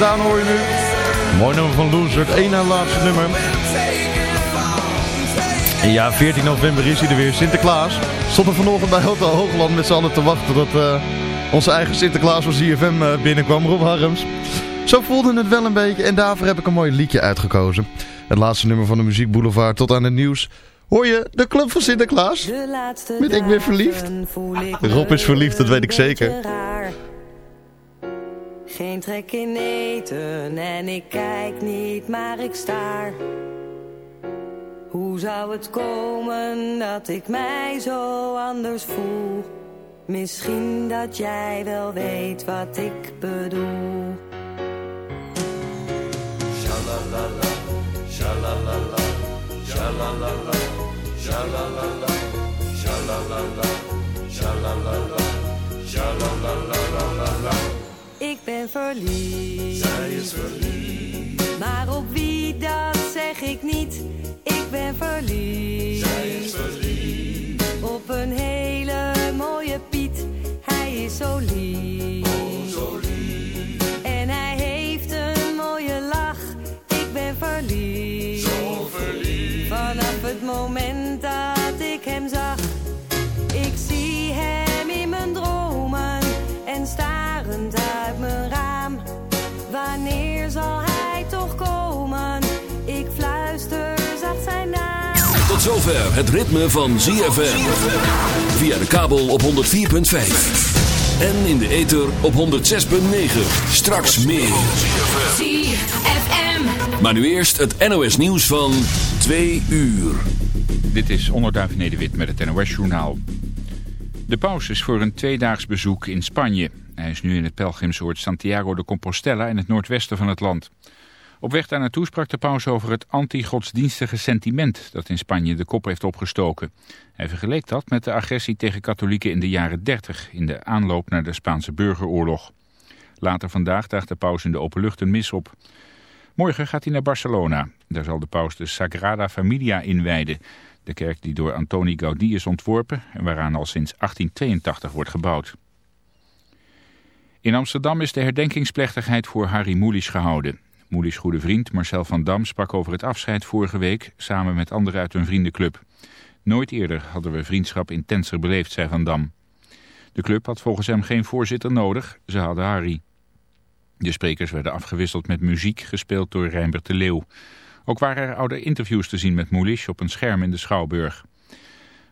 Down hoor je nu. Mooi nummer van Loser, het ene en laatste nummer. En ja, 14 november is hij er weer. Sinterklaas. Stond er vanochtend bij Hotel Hoogland met z'n allen te wachten tot uh, onze eigen Sinterklaas van ZFM uh, binnenkwam. Rob Harms. Zo voelde het wel een beetje en daarvoor heb ik een mooi liedje uitgekozen. Het laatste nummer van de Muziek Boulevard tot aan het nieuws. Hoor je de club van Sinterklaas? Met Ik ben verliefd. Rob is verliefd, dat weet ik zeker. Geen trek in eten en ik kijk niet, maar ik staar. Hoe zou het komen dat ik mij zo anders voel? Misschien dat jij wel weet wat ik bedoel. Shalalala, shalalala, shalalala, shalalala, shalalala, shalalala, shalalala. Ik ben verliefd. Zij is verliefd. Maar op wie dat zeg ik niet. Ik ben verliefd. Zij is verliefd. Op een hele mooie Piet. Hij is zo lief. Oh, zo lief. En hij heeft een mooie lach. Ik ben verliefd. Zo verliefd. Vanaf het moment dat ik hem zag. Tot zover het ritme van ZFM. Via de kabel op 104.5. En in de ether op 106.9. Straks meer. ZFM. Maar nu eerst het NOS nieuws van 2 uur. Dit is Onderduif Nederwit met het NOS Journaal. De paus is voor een tweedaags bezoek in Spanje. Hij is nu in het pelgrimsoord Santiago de Compostela in het noordwesten van het land. Op weg daar naartoe sprak de paus over het anti-godsdienstige sentiment dat in Spanje de kop heeft opgestoken. Hij vergeleek dat met de agressie tegen katholieken in de jaren 30 in de aanloop naar de Spaanse burgeroorlog. Later vandaag daagt de paus in de openlucht een mis op. Morgen gaat hij naar Barcelona. Daar zal de paus de Sagrada Familia inwijden. De kerk die door Antoni Gaudí is ontworpen en waaraan al sinds 1882 wordt gebouwd. In Amsterdam is de herdenkingsplechtigheid voor Harry Mulisch gehouden. Mulisch goede vriend Marcel van Dam sprak over het afscheid vorige week samen met anderen uit hun vriendenclub. Nooit eerder hadden we vriendschap intenser beleefd, zei Van Dam. De club had volgens hem geen voorzitter nodig, ze hadden Harry. De sprekers werden afgewisseld met muziek, gespeeld door Rijnbert de Leeuw. Ook waren er oude interviews te zien met Mulisch op een scherm in de Schouwburg.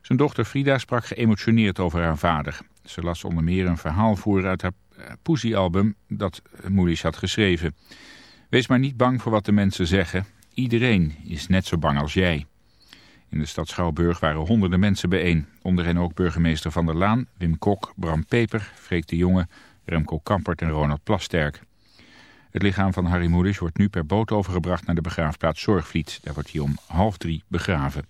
Zijn dochter Frida sprak geëmotioneerd over haar vader. Ze las onder meer een verhaal voor uit haar poesiealbum dat Mulisch had geschreven. Wees maar niet bang voor wat de mensen zeggen. Iedereen is net zo bang als jij. In de stad Schouwburg waren honderden mensen bijeen. Onder hen ook burgemeester Van der Laan, Wim Kok, Bram Peper, Freek de Jonge, Remco Kampert en Ronald Plasterk. Het lichaam van Harry Mulisch wordt nu per boot overgebracht naar de begraafplaats Zorgvliet. Daar wordt hij om half drie begraven.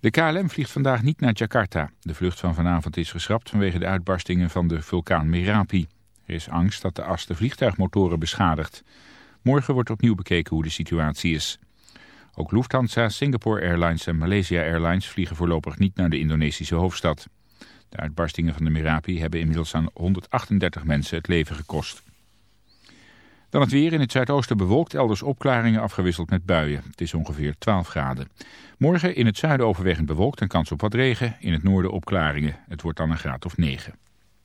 De KLM vliegt vandaag niet naar Jakarta. De vlucht van vanavond is geschrapt vanwege de uitbarstingen van de vulkaan Merapi. Er is angst dat de as de vliegtuigmotoren beschadigt. Morgen wordt opnieuw bekeken hoe de situatie is. Ook Lufthansa, Singapore Airlines en Malaysia Airlines vliegen voorlopig niet naar de Indonesische hoofdstad. De uitbarstingen van de Merapi hebben inmiddels aan 138 mensen het leven gekost. Dan het weer in het zuidoosten bewolkt, elders opklaringen afgewisseld met buien. Het is ongeveer 12 graden. Morgen in het zuiden overwegend bewolkt en kans op wat regen. In het noorden opklaringen. Het wordt dan een graad of 9.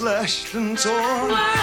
Slashed and torn.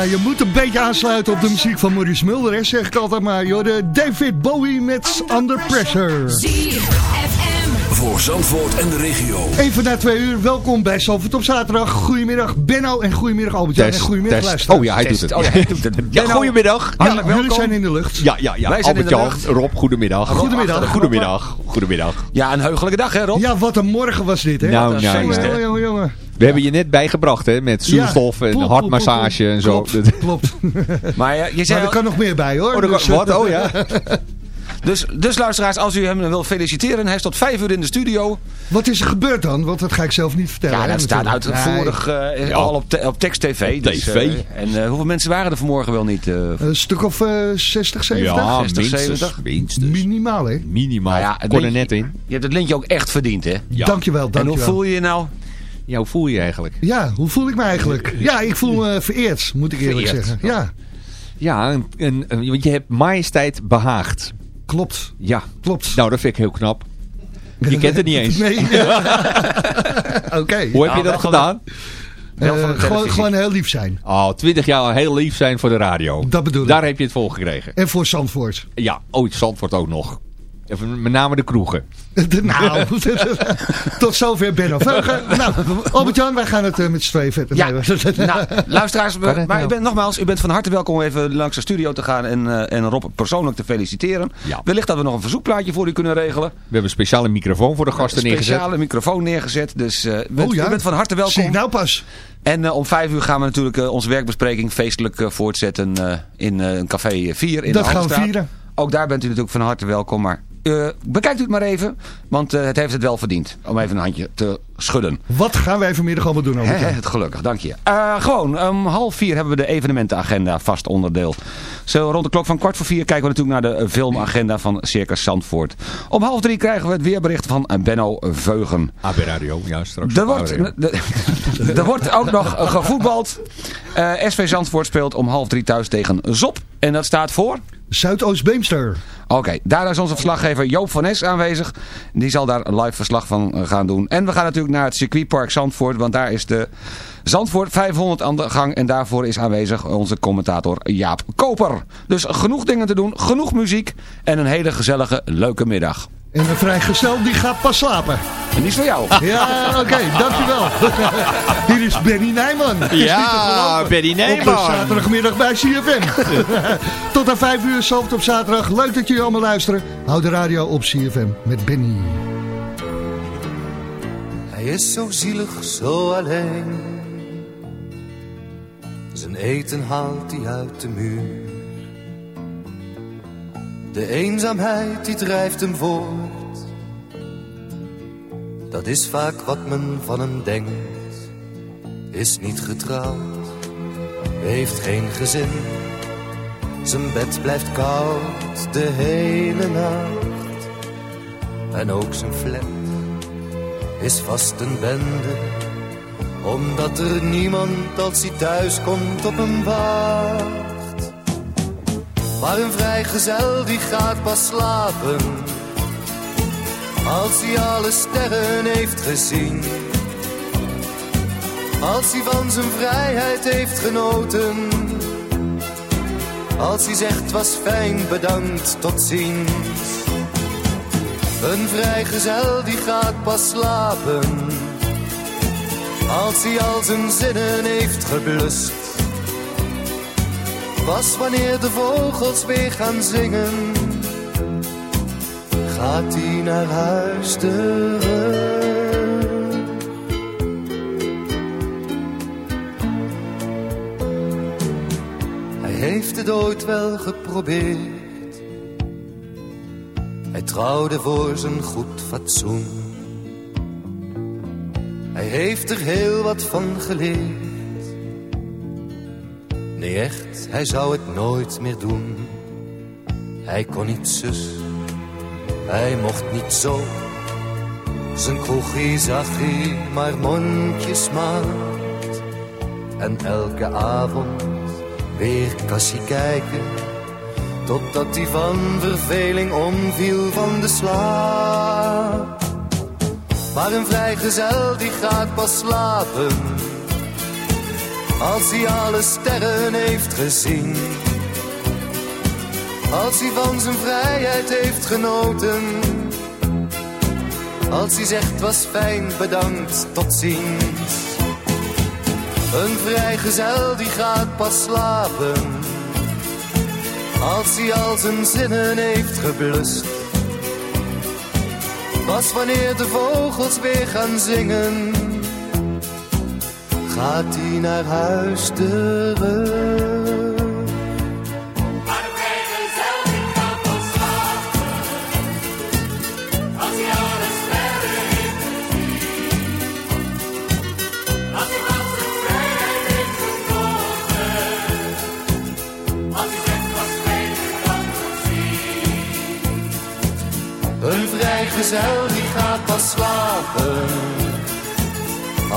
Ja, je moet een beetje aansluiten op de muziek van Maurice Mulder, hè, zeg ik altijd maar. Joh, de David Bowie met Under Pressure. ZFM. Voor Zandvoort en de regio. Even na twee uur, welkom bij Zalvert op zaterdag. Goedemiddag Benno en goedemiddag Albert-Jan en Test, goedemiddag luisteraars. Oh ja, hij doet het. Oh, ja, hij doet het. Ja, Benno, goedemiddag. Hartelijk Jullie welkom. zijn in de lucht. Ja, ja, ja. Wij zijn in de Albert-Jan, lucht. Rob, goedemiddag. Goedemiddag. Goedemiddag. Goedemiddag. Ja, een heugelijke dag hè Rob? Ja, wat een morgen was dit, hè? Nou, nou, jongen. We hebben je net bijgebracht hè, met zuurstof en Plop, plop, hartmassage plop, en zo. Klopt, Dat- klopt. Maar eh, je zei Maar er al- kan nog meer bij, hoor. Oh, Dus, wat? eh, Oh ja. dus, dus luisteraars, als u hem wil feliciteren, hij is tot vijf uur in de studio. Wat is er gebeurd dan? Want dat ga ik zelf niet vertellen. Ja, hè, dat staat uitvoerig eh, Ja. al op, te- op tekst TV. Op dus, TV. eh, en eh, hoeveel mensen waren er vanmorgen wel niet? eh, Een stuk of eh 60, 70? Ja, 60, minstens. 70. minstens. Minimaal, hè? Minimaal. Nou ja, het er lintje- net in. je hebt het lintje ook echt verdiend, hè? Ja. Dankjewel, En dankjewel. hoe voel je je nou? Ja, hoe voel je je eigenlijk? Ja, hoe voel ik me eigenlijk? Ja, ik voel me vereerd, moet ik eerlijk Vereerd. zeggen. Ja, Ja, een- want je hebt majesteit behaagd. klopt. Ja. Klopt. Nou, dat vind ik heel knap. Je kent het niet eens. Nee. Oké. Hoe heb je Nou, dat gedaan? Eh, gewoon, gewoon heel lief zijn. Oh, twintig jaar heel lief zijn voor de radio. Dat bedoel ik. Daar heb je het voor gekregen. En voor Zandvoort. Ja, ooit Zandvoort ook nog. Even met name de kroegen. nou, tot zover Benno. Nou, Albert-Jan, wij gaan het eh, met z'n tweeën verder. Ja, nou, luisteraars, maar nou? u bent, nogmaals, u bent van harte welkom om even langs de studio te gaan en, eh, en Rob persoonlijk te feliciteren. Ja. Wellicht dat we nog een verzoekplaatje voor u kunnen regelen. We hebben een speciale microfoon voor de gasten Een neergezet. speciale microfoon neergezet, dus eh, u, bent, Oh ja? u bent van harte Zie welkom. ik nou pas. En om vijf uur gaan we natuurlijk onze werkbespreking feestelijk voortzetten eh, in een café 4 in Dat de gaan we vieren. Ook daar bent u natuurlijk van harte welkom, maar eh, bekijkt u het maar even, want eh, het heeft het wel verdiend om even een handje te schudden. Wat gaan wij vanmiddag allemaal doen, Albert-Jan? het gelukkig, dank je. Eh, gewoon, om half vier hebben we de evenementenagenda vast onderdeel. Zo rond de klok van kwart voor vier kijken we natuurlijk naar de filmagenda van Circus Zandvoort. Om half drie krijgen we het weerbericht van Benno Veugen. AB Radio, ja, straks. Er wordt, er wordt ook nog gevoetbald. Eh, SV Zandvoort speelt om half drie thuis tegen Zop. En dat staat voor... Zuidoost-Beemster. Oké, daar is onze verslaggever Joop van Es aanwezig. Die zal daar een live verslag van eh, gaan doen. En we gaan natuurlijk naar het circuitpark Zandvoort. Want daar is de Zandvoort 500 aan de gang. En daarvoor is aanwezig onze commentator Jaap Koper. Dus genoeg dingen te doen, genoeg muziek. En een hele gezellige, leuke middag. En een vrijgezel die gaat pas slapen. En die is voor jou. Ja, oké, dankjewel. Hier is Benny Nijman. Het is Ja. Benny Op Nijman. zaterdagmiddag bij CFM. Tot aan 5 uur, Zalvert op zaterdag. Leuk dat jullie allemaal luisteren. Houd de radio op CFM met Benny. Hij is zo zielig, zo alleen. Zijn eten haalt hij uit de muur. De eenzaamheid die drijft hem voort. Dat is vaak wat men van hem denkt. Is niet getrouwd, heeft geen gezin. Zijn bed blijft koud de hele nacht. En ook zijn flat is vast een bende. Omdat er niemand als hij thuis komt op hem wacht. Maar een vrijgezel die gaat pas slapen. Als hij alle sterren heeft gezien. Als hij van zijn vrijheid heeft genoten. Als hij zegt was fijn, bedankt, tot ziens. Een vrijgezel die gaat pas slapen. Als hij al zijn zinnen heeft geblust. Pas wanneer de vogels weer gaan zingen. Gaat hij naar huis terug. Hij heeft het ooit wel geprobeerd. Hij trouwde voor zijn goed fatsoen. Hij heeft er heel wat van geleerd. Nee, echt, hij zou het nooit meer doen. Hij kon niet zus, hij mocht niet zo. Zijn kroegie zag hij maar mondjesmaat. En elke avond weer kassie kijken. Totdat hij van verveling omviel van de slaap. Maar een vrijgezel die gaat pas slapen. Als hij alle sterren heeft gezien. Als hij van zijn vrijheid heeft genoten. Als hij zegt was fijn, bedankt, tot ziens. Een vrijgezel die gaat pas slapen. Als hij al zijn zinnen heeft geblust. Pas wanneer de vogels weer gaan zingen. Gaat hij naar huis terug. Een vrijgezel die gaat pas slapen.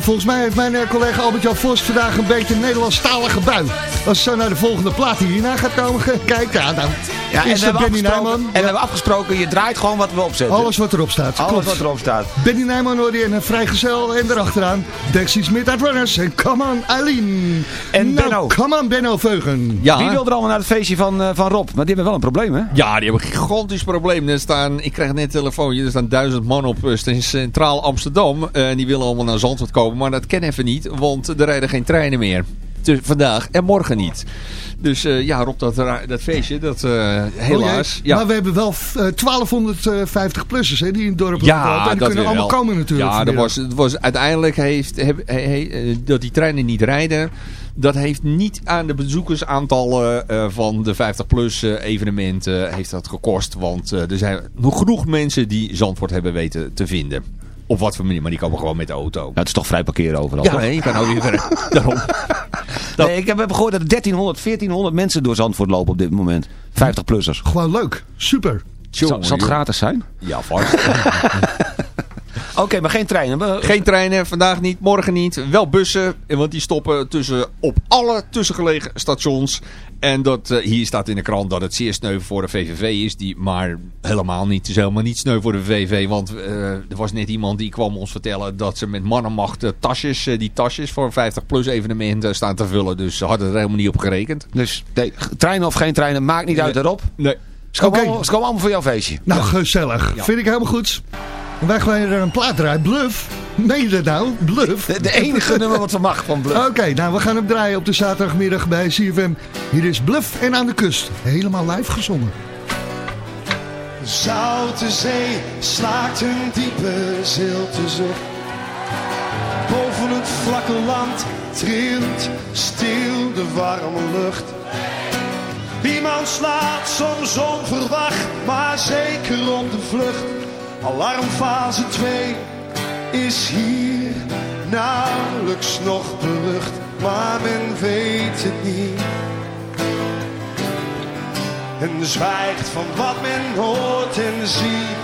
Volgens mij heeft mijn eh, collega Albert-Jan Vos vandaag een beetje een Nederlandstalige bui. Als zo naar de volgende plaat die hierna gaat komen, kijk, ja, dan Ja, en, is we hebben Benny Nijman. en we hebben afgesproken, je draait gewoon wat we opzetten. Alles wat erop staat. Alles klopt. wat erop staat. Benny Nijman hoorde je en een vrijgezel en erachteraan Dexy Smith uit Runners en Come on Eileen. En nou, Benno. Come on Benno Veugen. Ja, Wie wil er allemaal naar het feestje van, eh, van Rob? Maar die hebben wel een probleem, hè? ja, die hebben een gigantisch probleem. Er staan, ik krijg net een telefoontje, er staan duizend man op eh, centraal Amsterdam. eh, En die willen allemaal naar Zandvoort komen, maar dat kan even niet, want er rijden geen treinen meer. Vandaag en morgen niet. Dus eh, ja, Rob, dat, dat feestje, dat eh, helaas. Oh ja. Maar we hebben wel eh, 1250-plussers hè, die in het dorp Ja. En die dat kunnen allemaal wel. komen natuurlijk. Ja, dat was, het was, uiteindelijk heeft heb, he- he- eh, dat die treinen niet rijden. Dat heeft niet aan de bezoekersaantallen eh, van de 50-plus evenementen heeft dat gekost. Want eh, er zijn nog genoeg mensen die Zandvoort hebben weten te vinden. Op wat voor manier, maar die komen gewoon met de auto. Nou, het is toch vrij parkeren overal, Ja, toch? nee, je kan ook weer verder. Daarom. Nee, ik heb heb gehoord dat er 1300, 1400 mensen door Zandvoort lopen op dit moment. 50-plussers. Gewoon leuk. Super. Zal, het joh. gratis zijn? Ja, vast. Oké, maar geen treinen. Geen treinen, vandaag niet, morgen niet. Wel bussen, want die stoppen tussen, op alle tussengelegen stations. En dat, eh, hier staat in de krant dat het zeer sneu voor de VVV is. Die, maar helemaal niet. Het is helemaal niet sneu voor de VVV. Want eh, er was net iemand die kwam ons vertellen dat ze met mannenmacht eh, tasjes, eh, die tasjes voor 50 plus evenementen staan te vullen. Dus ze hadden er helemaal niet op gerekend. Dus nee, treinen of geen treinen, maakt niet uit erop. Nee. Ze komen, Oké. allemaal, ze komen allemaal voor jouw feestje. Nou, gezellig. Vind ik helemaal goed. En wij gaan er een plaat draaien. Bluff. Meen je dat nou? Bluff. De, de enige nummer wat ze mag van Bluff. Oké, nou we gaan hem draaien op de zaterdagmiddag bij CFM. Hier is Bluff en aan de kust. Helemaal live gezongen. Zoute zee slaakt een diepe zilte zucht. Boven het vlakke land trilt stil de warme lucht. Iemand slaat soms onverwacht, maar zeker op de vlucht. Alarmfase 2 is hier nauwelijks nog berucht, maar men weet het niet. En zwijgt van wat men hoort en ziet.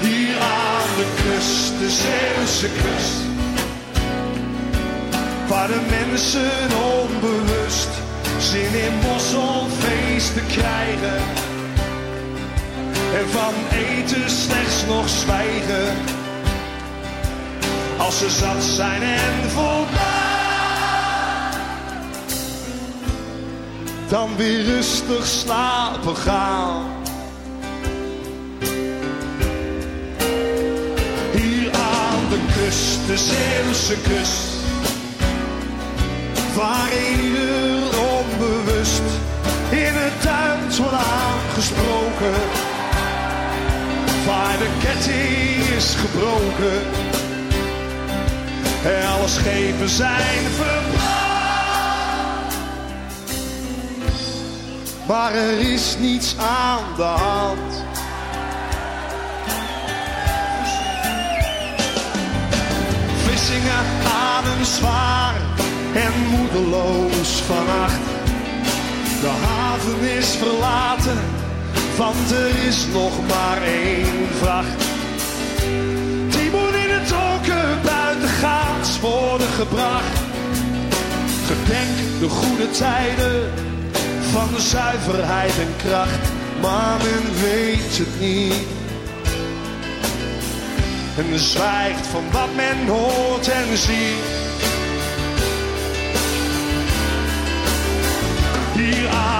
Hier aan de kust, de Zeeuwse kust. Waar de mensen onbewust zin in mosselfeesten krijgen. En van eten slechts nog zwijgen. Als ze zat zijn en voldaan. Dan weer rustig slapen gaan. Hier aan de kust, de Zeeuwse kust. Waar ieder Ketting is gebroken. En alle schepen zijn verbrand. Maar er is niets aan de hand. Vlissingen ademen zwaar en moedeloos vannacht. De haven is verlaten, want er is nog maar één vracht. Die moet in het donker buitengaats worden gebracht. Gedenk de goede tijden van de zuiverheid en kracht, maar men weet het niet. En zwijgt van wat men hoort en ziet. Hier aan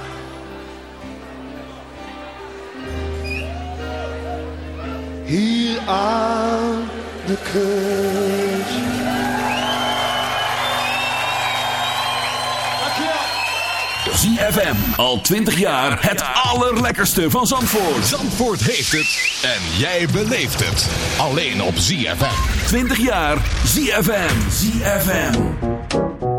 Hier aan de kust. ZFM. Al 20 jaar het allerlekkerste van Zandvoort. Zandvoort heeft het en jij beleeft het. Alleen op ZFM. 20 jaar ZFM. ZFM.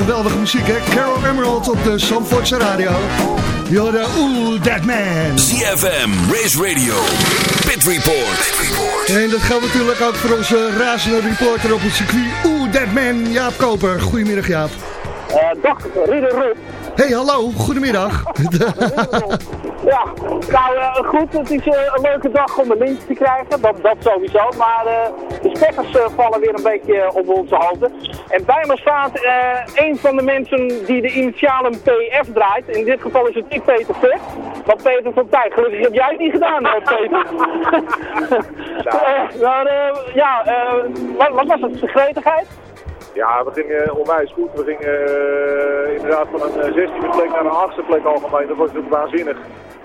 Geweldige muziek, hè? Carol Emerald op de Zandvoortse radio. Je hoorde Oeh, That Man. ZFM, Race Radio, Pit Report. En dat geldt natuurlijk ook voor onze razende reporter op het circuit. Oeh, That Man, Jaap Koper. Goedemiddag, Jaap. Dag, Ridder Rob. Hey, hallo. Goedemiddag. Ja, nou eh, goed, het is eh, een leuke dag om een lintje te krijgen, dat, dat sowieso. Maar eh, de stekkers eh, vallen weer een beetje op onze handen. En bij me staat eh, een van de mensen die de initialen PF draait. In dit geval is het niet Peter Vet, maar Peter van Tijk. Gelukkig heb jij het niet gedaan, eh, Peter. Eh, maar eh, ja, eh, wat, wat was het? Gretigheid? Ja, we gingen onwijs goed. We gingen eh, inderdaad van een 16e plek naar een 8e plek algemeen. Dat was natuurlijk waanzinnig.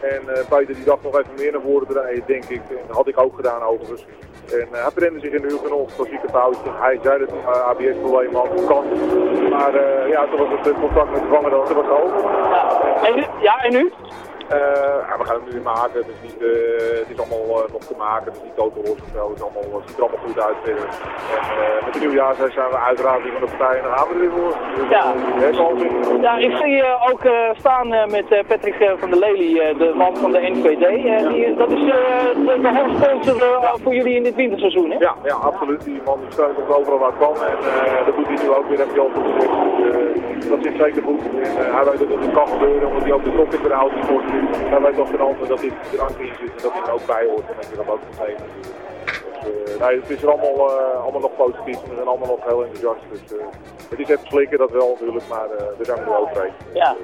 En eh, Peter die dacht nog even meer naar voren rijden, denk ik. En dat had ik ook gedaan overigens. En uh, hij prende zich in de uur nog, klassieke foutje. Hij zei dat hij uh, ABS-probleem had, kan. Maar uh, ja, toen was het contact met de vanger dat was over. En nu, ja, en nu? Eh, we gaan het nu maken. Het is, niet, eh, het is allemaal eh, nog te maken. Het is niet totaal los of zo. Het, is allemaal, het ziet er allemaal goed uit. En met de nieuwjaarsreis zijn we uiteraard hier van de partij en dan gaan we er weer voor. Dus, Ja. het. Ja, ik zie je ook staan met Patrick van der Lely, de man van de. Eh, die, dat is de, de hoofdsponsor voor jullie in dit winterseizoen, hè? Ja, ja, absoluut. Die man steunt ons overal waar het kan. En dat doet hij nu ook weer, heb je al gezegd. Dus, eh, dat zit zeker goed. En hij weet dat het kan gebeuren, omdat hij ook de top in de auto Hij weet nog ten andere dat dit er aan in zit en dat hij er ook bij hoort. En dat je dat ook gegeven. Dus, eh, nee, het is er allemaal, eh, allemaal nog positief en we zijn allemaal nog heel enthousiast. Dus, eh, het is even slikken, dat wel natuurlijk, maar we zijn er nu overheen. Ja.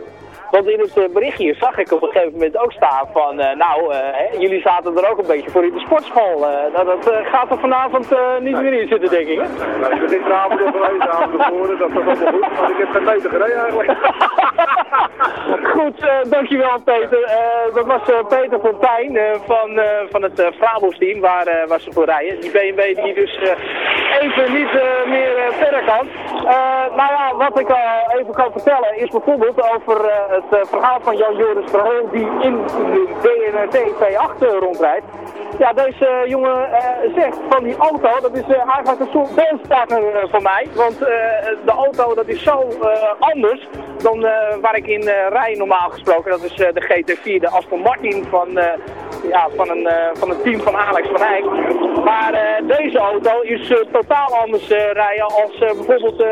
Want in het berichtje zag ik op een gegeven moment ook staan van, nou, hè, jullie zaten er ook een beetje voor in de sportschool. Nou, dat gaat er vanavond niet meer in zitten, denk ik, hè? Nou, ik ben gisteravond geweest, de avond ervoor, dat was allemaal goed, maar ik heb geen meter gereden eigenlijk. Goed, eh, dankjewel Peter. Eh, dat was eh, Peter Fontijn van, van het uh, team waar, waar ze voor rijden. Die BMW die dus even niet meer verder kan. Nou ja, wat ik even kan vertellen is bijvoorbeeld over het verhaal van Jan Joris Verheul die in de DNRT P8 eh, rondrijdt. Ja, deze jongen zegt van die auto, dat is eigenlijk een soort dancepartner eh, van mij. Want de auto dat is zo anders dan eh, waar ik in eh, rij normaal gesproken. Dat is eh, de GT4, de Aston Martin van, ja, van, een, van het team van Alex van Eyck. Maar deze auto is totaal anders rijden als bijvoorbeeld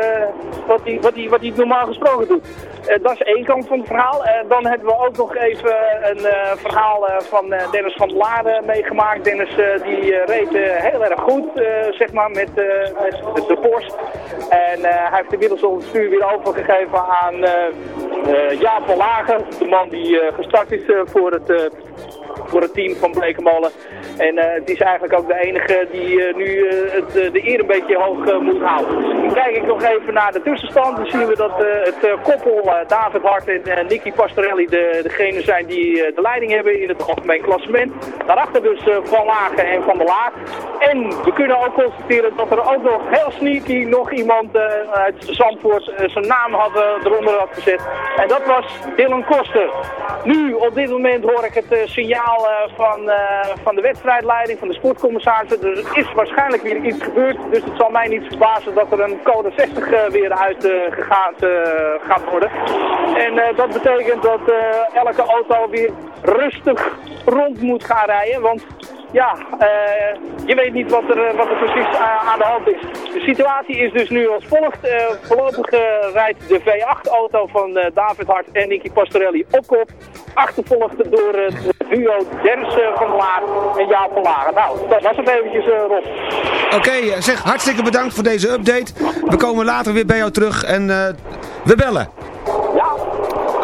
wat hij wat die, wat die normaal gesproken doet. Eh, dat is één kant van het verhaal. Eh, dan hebben we ook nog even een eh, verhaal van Dennis van der Lade meegemaakt. Dennis die reed heel erg goed, zeg maar, met, met de Porsche. En hij heeft inmiddels al het stuur weer overgegeven aan Jaap van Lager. De man die gestart is voor het... voor het team van Blekemolen. En eh, het is eigenlijk ook de enige die eh, nu eh, het, de eer een beetje hoog moet houden. Dan kijk ik nog even naar de tussenstand. Dan zien we dat het koppel David Hart en Nicky Pastorelli de, degene zijn die de leiding hebben in het algemeen klassement. Daarachter dus Van Lagen en Van der Laag. En we kunnen ook constateren dat er ook nog heel sneaky nog iemand uit Zandvoort zijn naam had, eronder had gezet. En dat was Dylan Koster. Nu, op dit moment hoor ik het signaal van, van de wedstrijdleiding, van de sportcommissaris. Er is waarschijnlijk weer iets gebeurd, dus het zal mij niet verbazen dat er een code 60 eh, weer uitgegaan gaat worden. En eh, dat betekent dat eh, elke auto weer rustig rond moet gaan rijden, want ja, eh, je weet niet wat er, eh, wat er precies aan de hand is. De situatie is dus nu als volgt. Eh, voorlopig eh, rijdt de V8-auto van eh, David Hart en Nicky Pastorelli op kop. Achtervolgd door het duo Dennis eh, van Laar en Jaap van Lagen. Nou, dat was het eventjes, eh, Rob. Oké, eh, zeg hartstikke bedankt voor deze update. We komen later weer bij jou terug en eh, we bellen.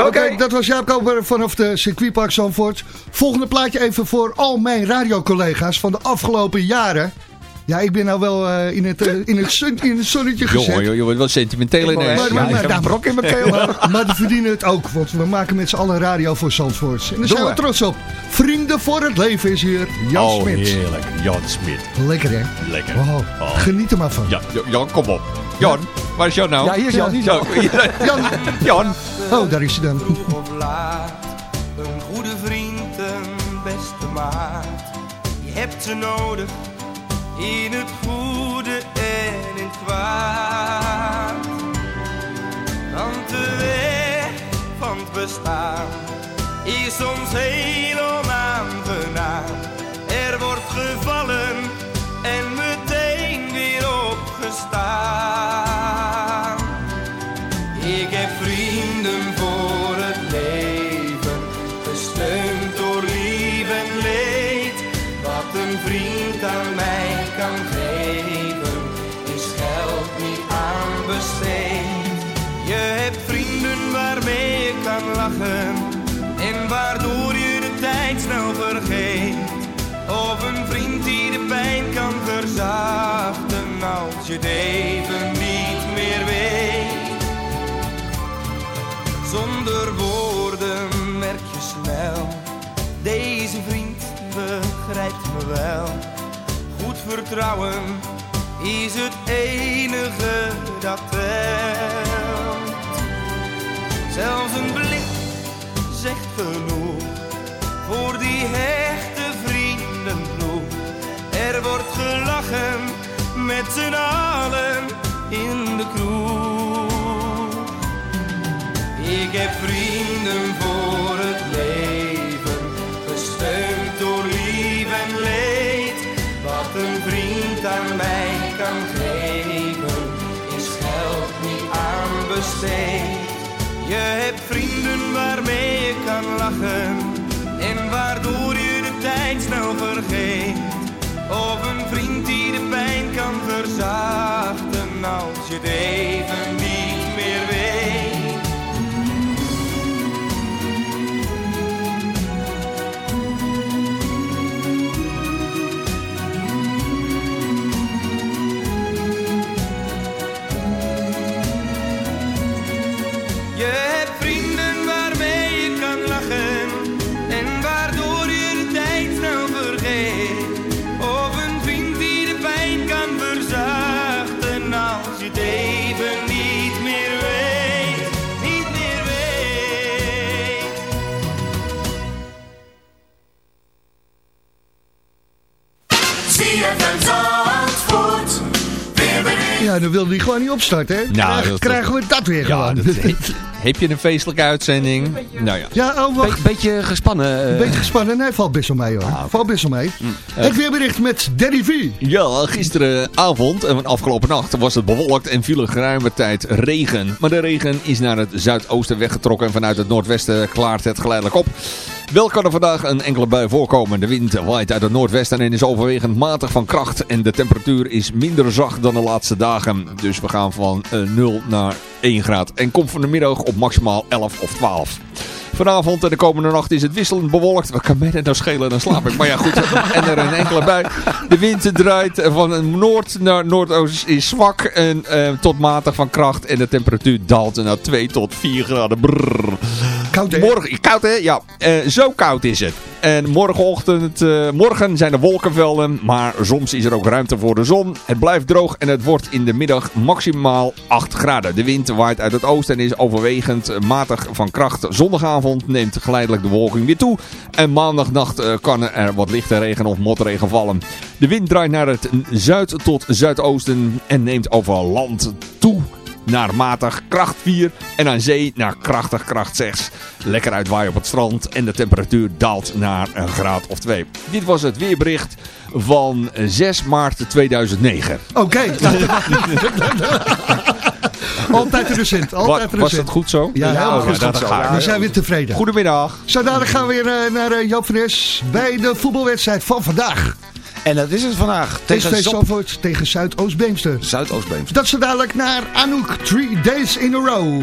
Oké, dat was Jaap Koper vanaf de circuitpark Zandvoort. Volgende plaatje even voor al mijn radiocollega's van de afgelopen jaren. Ja, ik ben nou wel eh, in, het, eh, in, het zon- in het zonnetje gezet. Jongen, joh, je wordt wel sentimenteel ineens. Maar, maar, Ja, maar, daar- brok in mijn keel. Maar, maar die verdienen het ook, want we maken met z'n allen radio voor Zandvoort. En daar Doen zijn we we. trots op. Vrienden voor het leven is hier Jan oh, Smit. heerlijk. Jan Smit. Lekker hè? Lekker. Wow, Oh. Geniet er maar van. Ja, Jan, kom op. Jan, waar is Jan nou? Ja, hier is Jan, Jan. Jan. Jan. Oh, daar is hij dan. of laat. Een goede vriend, een beste maat. Je hebt ze nodig in het goede en in het kwaad. Want de weg van het bestaan is soms heel onaangenaam. Er wordt gevallen en waardoor je de tijd snel vergeet. Of een vriend die de pijn kan verzachten als je het even niet meer weet. Zonder woorden merk je snel. Deze vriend begrijpt me wel. Goed vertrouwen is het enige dat telt. Zelfs een blik zegt genoeg. voor die hechte vriendenploeg. Er wordt gelachen met z'n allen in de kroeg. Ik heb vrienden voor het leven, gesteund door lief en leed. Wat een vriend aan mij kan geven, is geld niet aan besteed. Je hebt vrienden waarmee lachen en waardoor je de tijd snel vergeet. Of een vriend die de pijn kan verzachten als je het even Zandvoort. Ja, dan wilde hij gewoon niet opstarten, hè? Nou, Krijgen- dat- krijgen we dat weer Ja, gewoon. dat, heb je een feestelijke uitzending? Nou ja. Ja, oh, wacht. Beetje gespannen. eh. Een beetje gespannen. Nee, valt best wel mee hoor. Valt best wel mee. Het weerbericht met Danny V. Ja, gisteravond en afgelopen nacht was het bewolkt en viel er geruime tijd regen. Maar de regen is naar het zuidoosten weggetrokken en vanuit het noordwesten klaart het geleidelijk op. Wel kan er vandaag een enkele bui voorkomen. De wind waait uit het noordwesten en is overwegend matig van kracht. En de temperatuur is minder zacht dan de laatste dagen. Dus we gaan van eh, 0 naar 1 graad. En komt van de middag op maximaal 11 of 12. Vanavond en de komende nacht is het wisselend bewolkt. Wat kan mij dat nou schelen? Dan slaap ik. Maar ja, goed. En er een enkele bui. De wind draait van noord naar noordoost is zwak. En eh, tot matig van kracht. En de temperatuur daalt naar 2 tot 4 graden. Brrr. Koud? Morgen, koud hè? Ja, Eh, zo koud is het. En morgenochtend, eh, morgen zijn er wolkenvelden, maar soms is er ook ruimte voor de zon. Het blijft droog en het wordt in de middag maximaal 8 graden. De wind waait uit het oosten en is overwegend matig van kracht. Zondagavond neemt geleidelijk de wolking weer toe. En maandagnacht eh, kan er wat lichte regen of motregen vallen. De wind draait naar het zuid tot zuidoosten en neemt over land toe naar matig kracht 4 en aan zee naar krachtig kracht 6. Lekker uitwaaien op het strand en de temperatuur daalt naar een graad of 2. Dit was het weerbericht van 6 maart 2009. Oké. altijd recent. Altijd recent. was dat goed zo? Ja, helemaal oké, goed. zo. We zijn weer tevreden. Goedemiddag. Zo dadelijk gaan we weer eh, naar eh, Joop van bij de voetbalwedstrijd van vandaag. En dat is het vandaag. Tegen SV Zandvoort tegen Zuidoost-Beemster. Zuidoost-Beemster. Dat zo dadelijk naar Anouk, Three Days in a Row.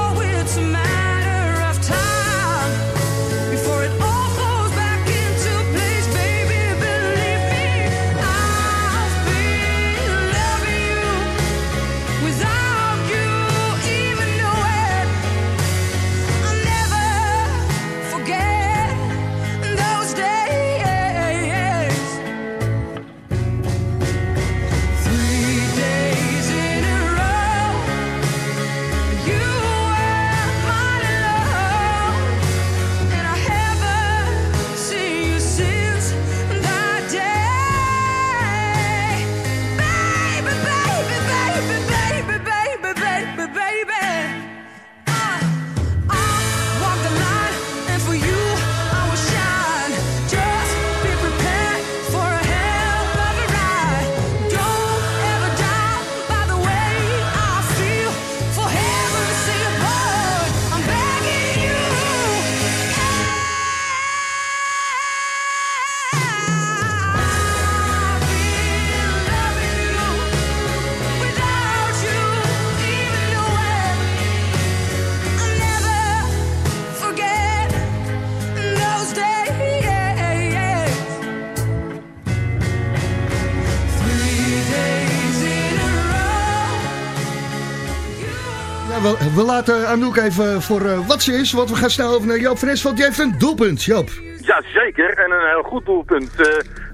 laten Anouk even voor eh, wat ze is. Want we gaan snel over naar Joop van want die heeft een doelpunt. Joop. Ja, zeker. En een heel goed doelpunt. Eh,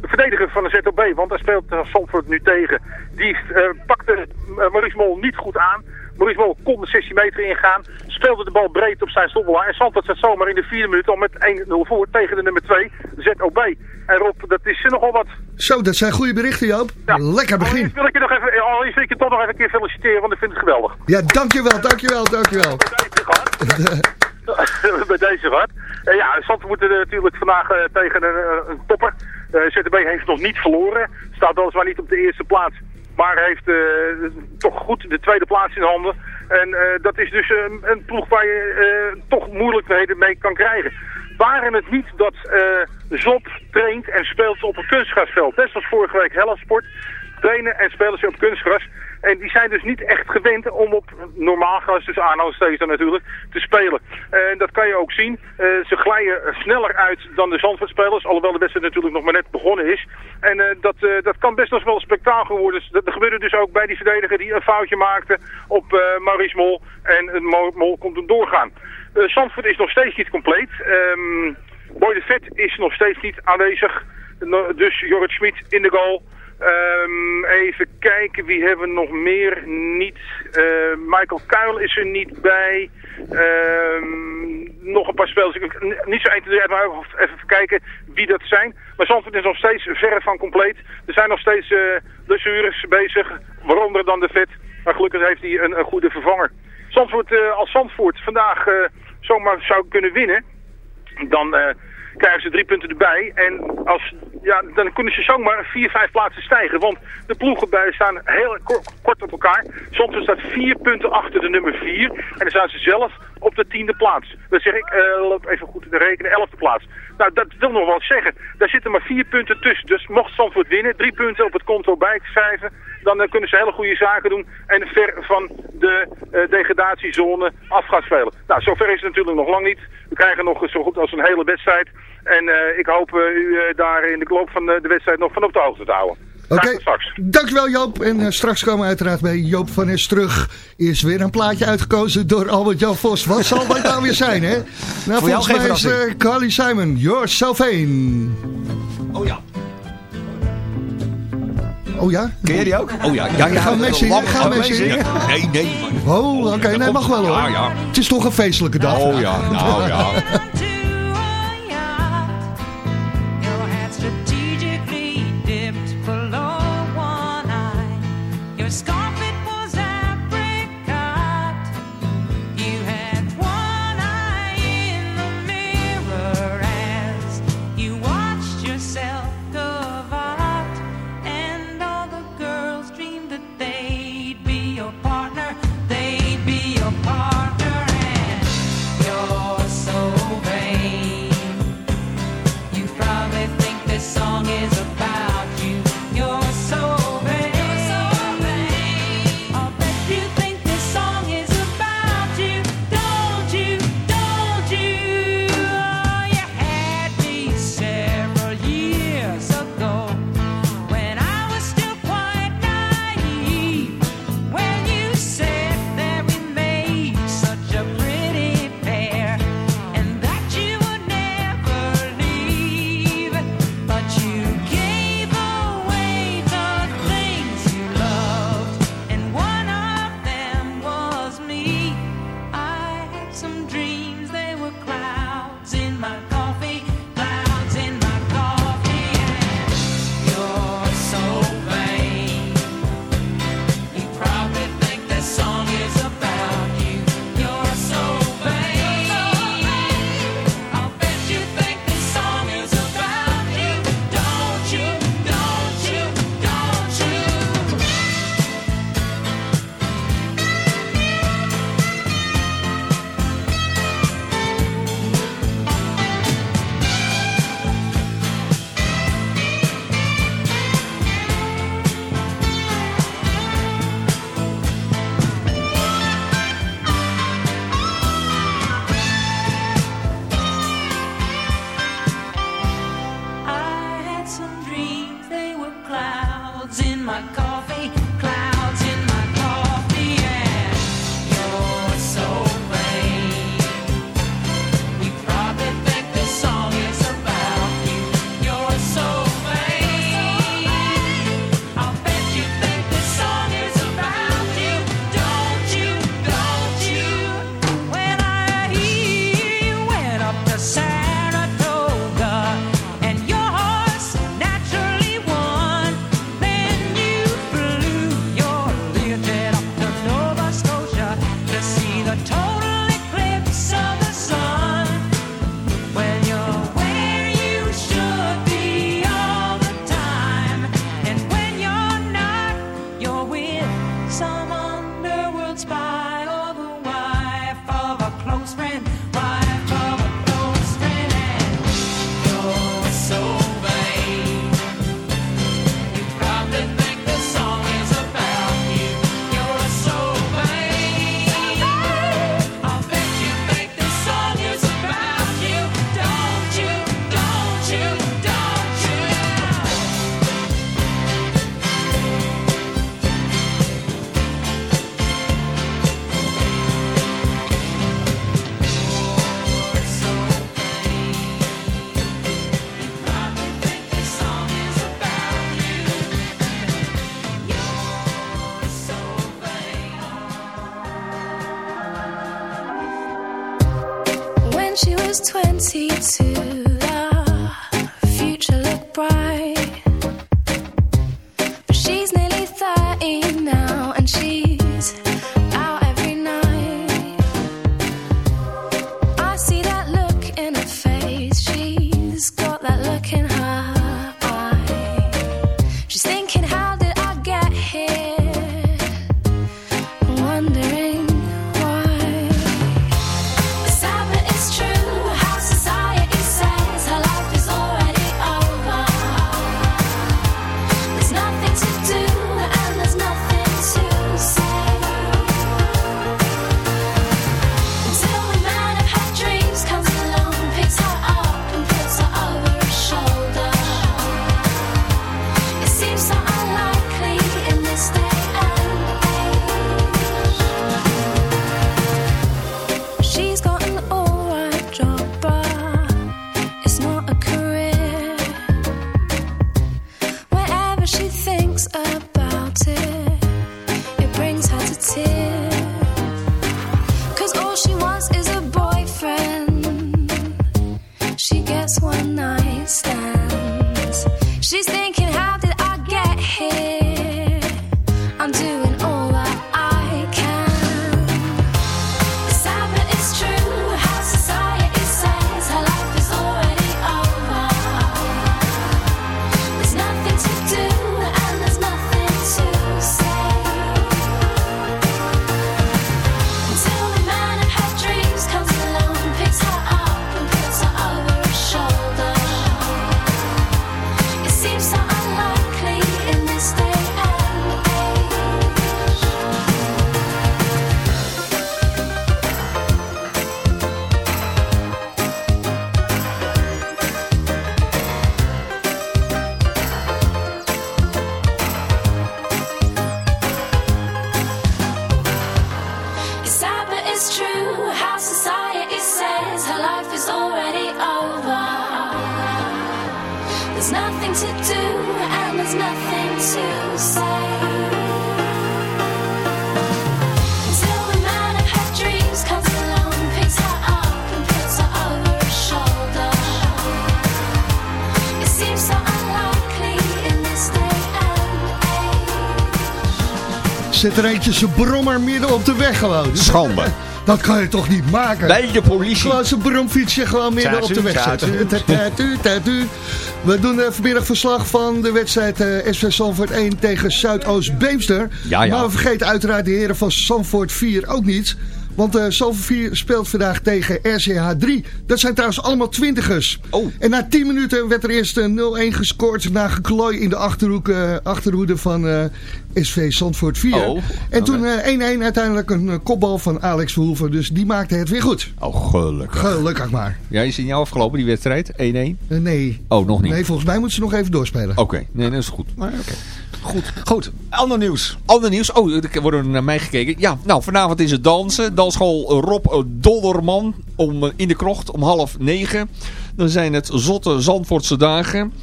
de verdediger van de ZOB, want daar speelt uh, nu tegen. Die uh, pakte uh, Maurice Mol niet goed aan. Maurice Mol kon de 16 meter ingaan. Speelde de bal breed op zijn stoppelaar. En Zandvoort zat zomaar in de vierde minuut al met 1-0 voor tegen de nummer 2, de ZOB. En Rob, dat is nogal wat. Zo, dat zijn goede berichten Joop. Ja. Lekker begin. Allereerst wil ik je nog even, allereerst wil ik je toch nog even een keer feliciteren, want ik vind het geweldig. Ja, dankjewel, dankjewel, dankjewel. bij deze wat. Uh, ja, Zandvoort moet natuurlijk vandaag uh, tegen een, een topper. ZTB heeft nog niet verloren. Staat weliswaar niet op de eerste plaats. Maar heeft toch goed de tweede plaats in handen. En dat is dus een ploeg waar je toch moeilijkheden mee kan krijgen. Waren het niet dat Zop traint en speelt op een kunstgrasveld. Net zoals vorige week Hellensport. Trainen en spelen ze op kunstgras. En die zijn dus niet echt gewend om op normaal gras, dus aanhalingstekens natuurlijk, te spelen. En dat kan je ook zien. Uh, ze glijden sneller uit dan de Zandvoortspelers, alhoewel de wedstrijd natuurlijk nog maar net begonnen is. En uh, dat, uh, dat kan best wel een spektakel worden. Dat, dat gebeurde dus ook bij die verdediger die een foutje maakte op Maurice Mol. En Mol, kon toen doorgaan. Zandvoort is nog steeds niet compleet. Um, Boy de Vet is nog steeds niet aanwezig. Dus Jorrit Schmid in de goal. Um, even kijken, wie hebben we nog meer? Niet. Uh, Michael Kuil is er niet bij. Um, nog een paar spelers. Niet zo 1, 2, 3, maar even kijken wie dat zijn. Maar Zandvoort is nog steeds verre van compleet. Er zijn nog steeds uh, blessures bezig, waaronder dan de vet. Maar gelukkig heeft hij een, een goede vervanger. Zandvoort, uh, als Zandvoort vandaag zomaar zou kunnen winnen, dan krijgen ze drie punten erbij. En als, ja, dan kunnen ze zomaar vier, vijf plaatsen stijgen. Want de ploegen bij staan heel kort, op elkaar. Soms staat vier punten achter de nummer vier. En dan staan ze zelf op de tiende plaats. Dan zeg ik, uh, loop even goed te rekenen, elfde plaats. Nou, dat wil nog wel zeggen. Daar zitten maar vier punten tussen. Dus mocht Zandvoort winnen, drie punten op het konto bij te schrijven, dan uh, kunnen ze hele goede zaken doen en ver van de uh, degradatiezone af gaan spelen. Nou, zover is het natuurlijk nog lang niet. We krijgen nog zo goed als een hele wedstrijd. En uh, ik hoop u daar in de loop van de, de wedstrijd nog van op de hoogte te houden. Oké, okay. dankjewel Joop. En uh, straks komen we uiteraard bij Joop van Es terug. Is weer een plaatje uitgekozen door Albert-Jan Vos. Wat zal dat nou weer zijn, hè? Nou, Voor volgens mij is uh, Carly Simon, You're So Vain. Oh ja. Oh ja? Ken jij die ook? Oh ja. ja, ja gaan we mee zingen? Gaan we mee zingen? Nee, nee. Oh, oké. Okay. Nee, mag wel hoor. Ja, ja. Het is toch een feestelijke dag. Oh ja, nou ja. wanted er eentje zijn brommer midden op de weg gewoon. Schande. Dat kan je toch niet maken? Bij de politie. Gewoon zijn bromfietsje gewoon midden op de weg zetten. Tatu, tatu. We doen vanmiddag verslag van de wedstrijd eh, SV Sanford 1 tegen Zuidoost Beemster. Ja, ja. Maar we vergeten uiteraard de heren van Sanford 4 ook niet. Want eh Sanford 4 speelt vandaag tegen RCH 3. Dat zijn trouwens allemaal twintigers. Oh. En na 10 minuten werd er eerst een 0-1 gescoord na geklooi in de achterhoek, eh, achterhoede van eh, SV Zandvoort 4. Oh, en toen eh, 1-1 uiteindelijk een eh, kopbal van Alex Verhoeven. Dus die maakte het weer goed. Oh, gelukkig. Gelukkig maar. Ja, is in jou afgelopen, die wedstrijd? 1-1? Eh, nee. Oh, nog niet. Nee, volgens mij moeten ze nog even doorspelen. Oké, nee, dat is goed. Maar oké. Goed. Goed. Ander nieuws. Ander nieuws. Oh, er wordt naar mij gekeken. Ja, nou, vanavond is het dansen. Dansschool Rob Dolderman om, eh, in de krocht om half negen. Dan zijn het zotte Zandvoortse dagen.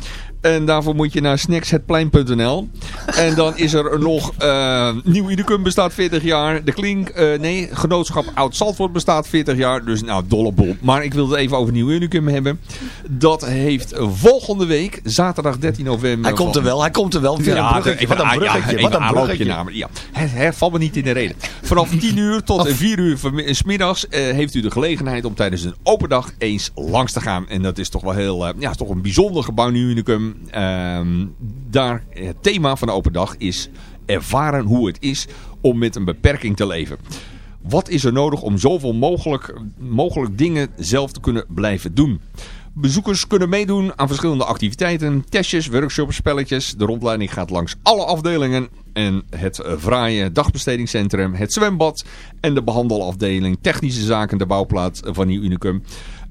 En daarvoor moet je naar snackshetplein.nl. En dan is er nog eh Nieuw Unicum bestaat 40 jaar. De Klink, eh, nee, Genootschap Oud Zandvoort bestaat 40 jaar. Dus nou, dolle boel. Maar ik wil het even over Nieuw Unicum hebben. Dat heeft volgende week, zaterdag 13 november... Hij komt er wel, hij komt er wel. Via een bruggetje. Wat een ja, bruggetje. Wat een bruggetje. naar me. Ja, het valt me niet in de reden. Vanaf 10 uur tot 4 uur vanmi- 's middags eh, heeft u de gelegenheid om tijdens een open dag eens langs te gaan. En dat is toch wel heel, eh, ja, is toch een bijzonder gebouw Nieuw Unicum. Ehm, daar, het thema van de open dag is ervaren hoe het is om met een beperking te leven. Wat is er nodig om zoveel mogelijk, mogelijk dingen zelf te kunnen blijven doen? Bezoekers kunnen meedoen aan verschillende activiteiten, testjes, workshops, spelletjes. De rondleiding gaat langs alle afdelingen en het fraaie dagbestedingscentrum, het zwembad en de behandelafdeling, technische zaken, de bouwplaats van Nieuw Unicum.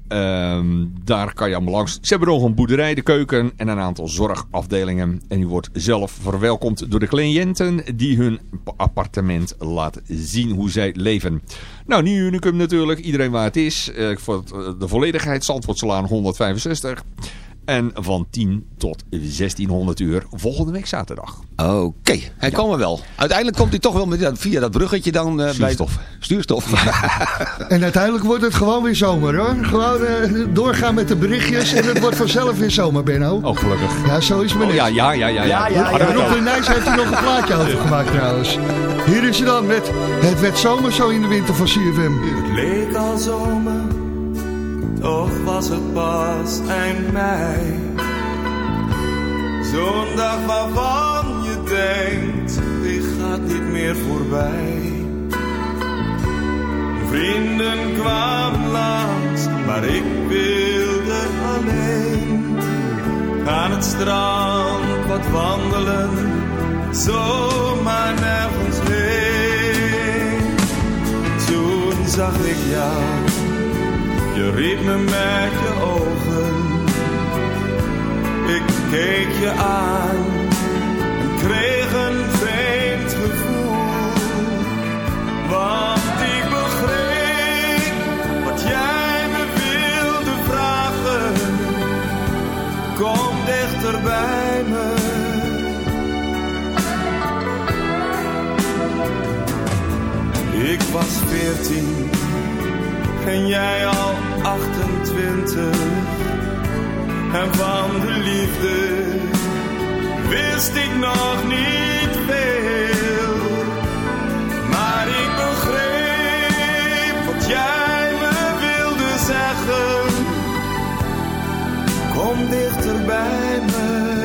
Ehm, daar kan je allemaal langs. Ze hebben nog een boerderij, de keuken en een aantal zorgafdelingen. En u wordt zelf verwelkomd door de cliënten die hun appartement laten zien hoe zij leven. Nou, Nieuw Unicum natuurlijk. Iedereen waar het is. Eh, voor eh, de volledigheid. Zandvoortselaan 165. En van 10 tot 1600 uur volgende week zaterdag. Oké, hij kwam er wel. Uiteindelijk komt hij toch wel met, via dat bruggetje dan eh, Stuurstof. bij... Stuurstof. En uiteindelijk wordt het gewoon weer zomer hoor. Gewoon eh, doorgaan met de berichtjes en het wordt vanzelf weer zomer, Benno. Oh, gelukkig. Ja, zo is het maar Oh, net. ja, ja, ja, ja. ja. Ja, Rob de Nijs heeft er nog een plaatje over gemaakt trouwens. Hier is hij dan met Het werd zomer zo in de winter van CFM. Het leek al zomer, toch was het pas eind mei. Zo'n dag waarvan je denkt, die gaat niet meer voorbij. Vrienden kwamen langs, maar ik wilde alleen. Aan het strand wat wandelen, zomaar nergens heen. Toen zag ik jou, je riep me met je ogen. Ik keek je aan en kreeg een vreemd gevoel. Want ik begreep wat jij me wilde vragen. Kom dichter bij me. Ik was veertien en jij al 28. En van de liefde wist ik nog niet veel. Maar ik begreep wat jij me wilde zeggen. Kom dichter bij me.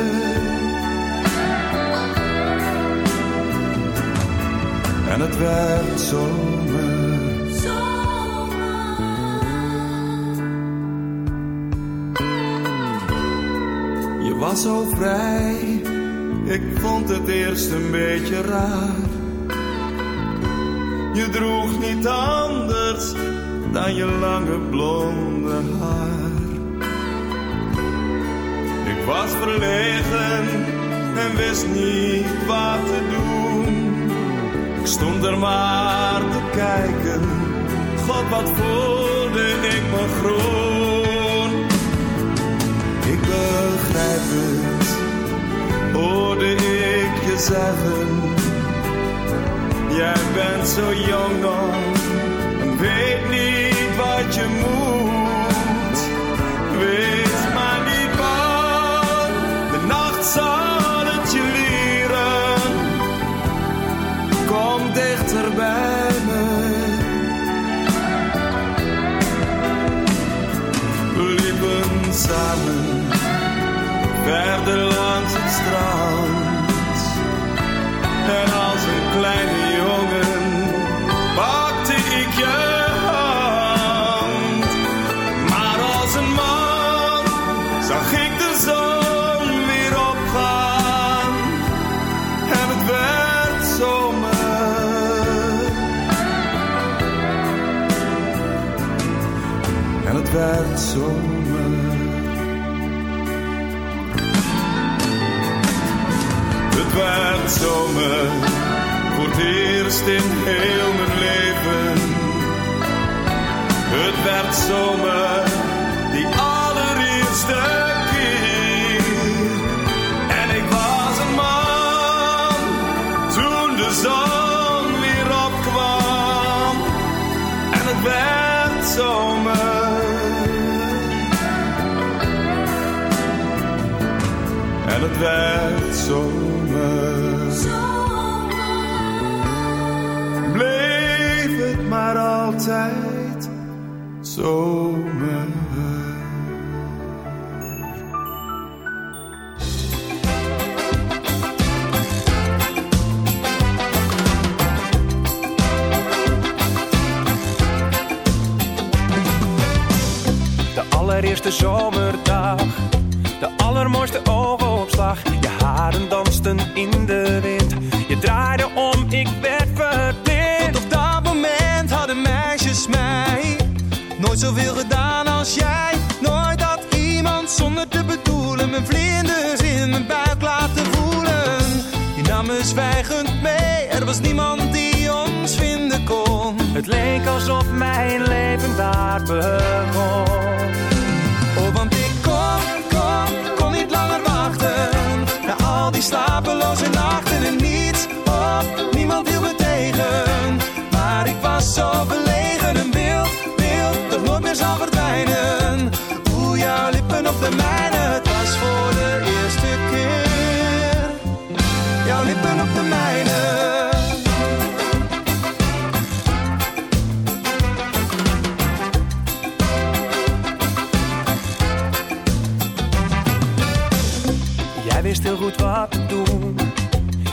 En het werd zomer. Was zo vrij, ik vond het eerst een beetje raar. Je droeg niet anders dan je lange blonde haar. Ik was verlegen en wist niet wat te doen. Ik stond er maar te kijken, god wat voelde ik me groen. Ik begrijp het, zeggen. Jij bent zo jong nog weet niet wat je moet. Wees maar niet bang, de nacht zal het je leren. Kom dichter bij me. We liepen samen verder langs het strand. En als een kleine jongen pakte ik je hand. Maar Het werd zomer, voor het eerst in heel mijn leven. Het werd zomer, die allereerste keer. En ik was een man, toen de zon weer opkwam. En het werd zomer. En het werd zomer. Bleef het maar altijd zomer. De allereerste zomerdag, de allermooiste oogopslag. Je haren in de wind, je draaide om, ik werd verblind. Tot op dat moment hadden meisjes mij nooit zoveel gedaan als jij. Nooit had iemand zonder te bedoelen mijn vlinders in mijn buik laten voelen. Je nam me zwijgend mee, er was niemand die ons vinden kon. Het leek alsof mijn leven daar begon. Oh, want ik kon, kon, kon niet langer wachten. Slapeloze nachten en niets of niemand hield me tegen. Maar ik was zo verlegen en wild, wild, dat nooit meer zal verdwijnen. Oeh, jouw lippen op de mijne, het was voor de eerste keer. Jouw lippen op de mijne. Goed wat te doen.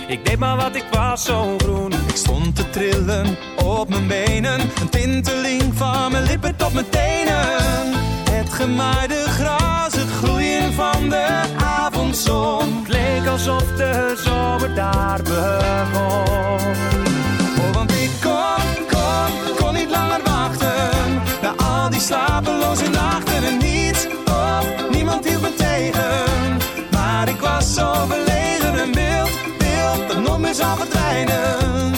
Ik deed maar wat ik was, zo groen. Ik stond te trillen op mijn benen. Een tinteling van mijn lippen tot mijn tenen. Het gemaaide gras, het gloeien van de avondzon. Het leek alsof de zomer daar begon. Verdwijnen.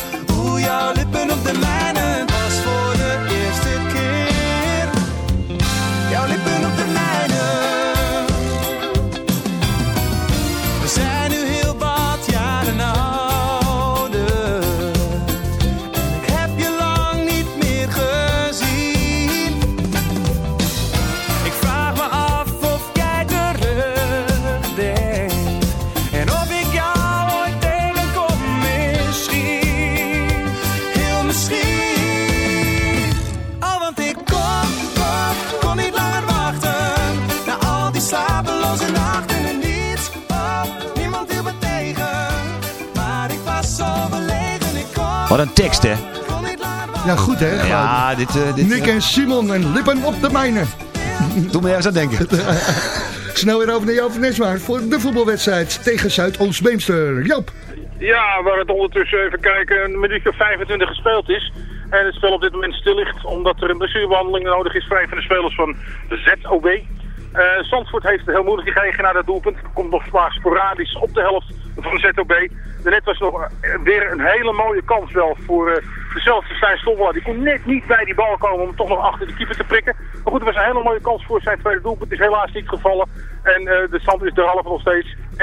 Wat een tekst, hè? Ja, goed hè? Ja, dit... eh, dit Nick en Simon en lippen op de mijne. Doe me ergens aan denken. Snel weer over naar Joop van Nesmaar voor de voetbalwedstrijd tegen Zuidoost-Beemster. Joop. Ja, waar het ondertussen even kijken, een minuutje of 25 gespeeld is. En het spel op dit moment stil ligt, omdat er een blessurebehandeling nodig is een van de spelers van de ZOB. Eh Zandvoort heeft heel moeilijk gekregen naar dat doelpunt. Komt nog maar sporadisch op de helft van ZOB. Daarnet was nog eh, weer een hele mooie kans wel voor eh, dezelfde Stijn. Die kon net niet bij die bal komen om toch nog achter de keeper te prikken. Maar goed, het was een hele mooie kans voor zijn tweede doelpunt. Het is helaas niet gevallen. En eh, de stand is derhalve nog steeds 1-0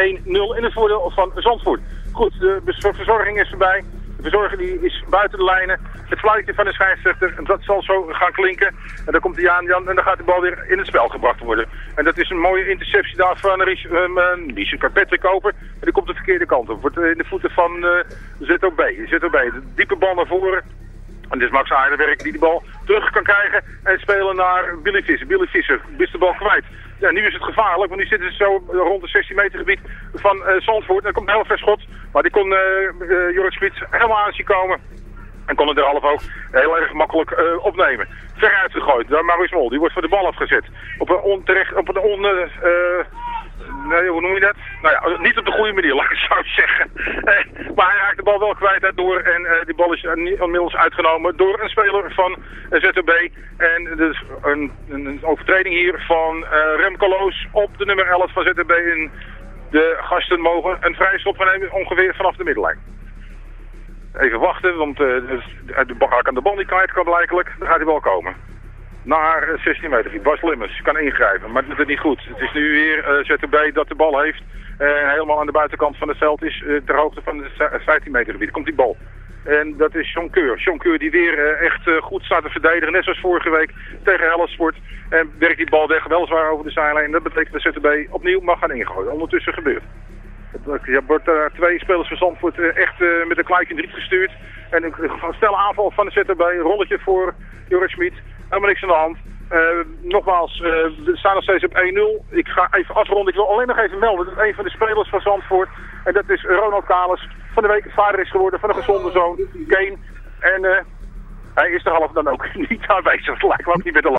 in het voordeel van Zandvoort. Goed, de verzorging is erbij. De verzorger die is buiten de lijnen. Het fluitje van de scheidsrechter, en dat zal zo gaan klinken. En dan komt hij aan Jan, en dan gaat de bal weer in het spel gebracht worden. En dat is een mooie interceptie daar van Ries, um, uh, Ries- Patrick Koper. En die komt de verkeerde kant op. Wordt eh, in de voeten van eh ZOB. ZOB, de diepe bal naar voren. En dit is Max Aardenwerk die de bal terug kan krijgen en spelen naar Billy Visser. Billy Visser is de bal kwijt. Ja, nu is het gevaarlijk, want nu zitten ze zo rond het 16 meter gebied van eh Zandvoort. En er komt een heel ver schot, maar die kon eh, Joris Spits helemaal aan zien komen. En kon het er half ook heel erg makkelijk opnemen. Ver uitgegooid, door Maurice Mol. Die wordt voor de bal afgezet. Op een onterecht, op een on... nee, hoe noem je dat? Nou ja, niet op de goede manier, laat ik het zo zeggen. Eh, maar hij raakt de bal wel kwijt daardoor. En eh, die bal is inmiddels uitgenomen door een speler van eh, ZOB. En dus een, een, overtreding hier van Remco Loos op de nummer 11 van ZOB. En de gasten mogen een vrije schop gaan nemen ongeveer vanaf de middenlijn. Even wachten, want eh, de, de, bal- hij kan de bal niet kwijt, kan blijkelijk. Dan gaat hij wel komen. Naar eh, 16 meter. gebied. Bas Limmers kan ingrijpen, maar het niet goed. Het is nu weer eh ZTB dat de bal heeft. En helemaal aan de buitenkant van het veld is, eh, ter hoogte van het 15 meter gebied. Komt die bal. En dat is John Keur. Die weer eh, echt eh, goed staat te verdedigen. Net zoals vorige week tegen Hellensport. En werkt die bal weg, weliswaar over de zijlijn. Dat betekent dat ZTB opnieuw mag gaan ingooien. Ondertussen gebeurt. Je wordt uh, twee spelers van Zandvoort eh, echt eh, met een kluitje in driet gestuurd. En een, snelle aanval van de ZTB. Rolletje voor Joris Schmid. Helemaal niks aan de hand. Eh, nogmaals, eh, we staan nog steeds op 1-0. Ik ga even afronden. Ik wil alleen nog even melden dat een van de spelers van Zandvoort... en dat is Ronald Kalis, van de week vader is geworden van een gezonde zoon, Kane. En eh, hij is er half dan ook niet aanwezig. Het lijkt me ook niet met de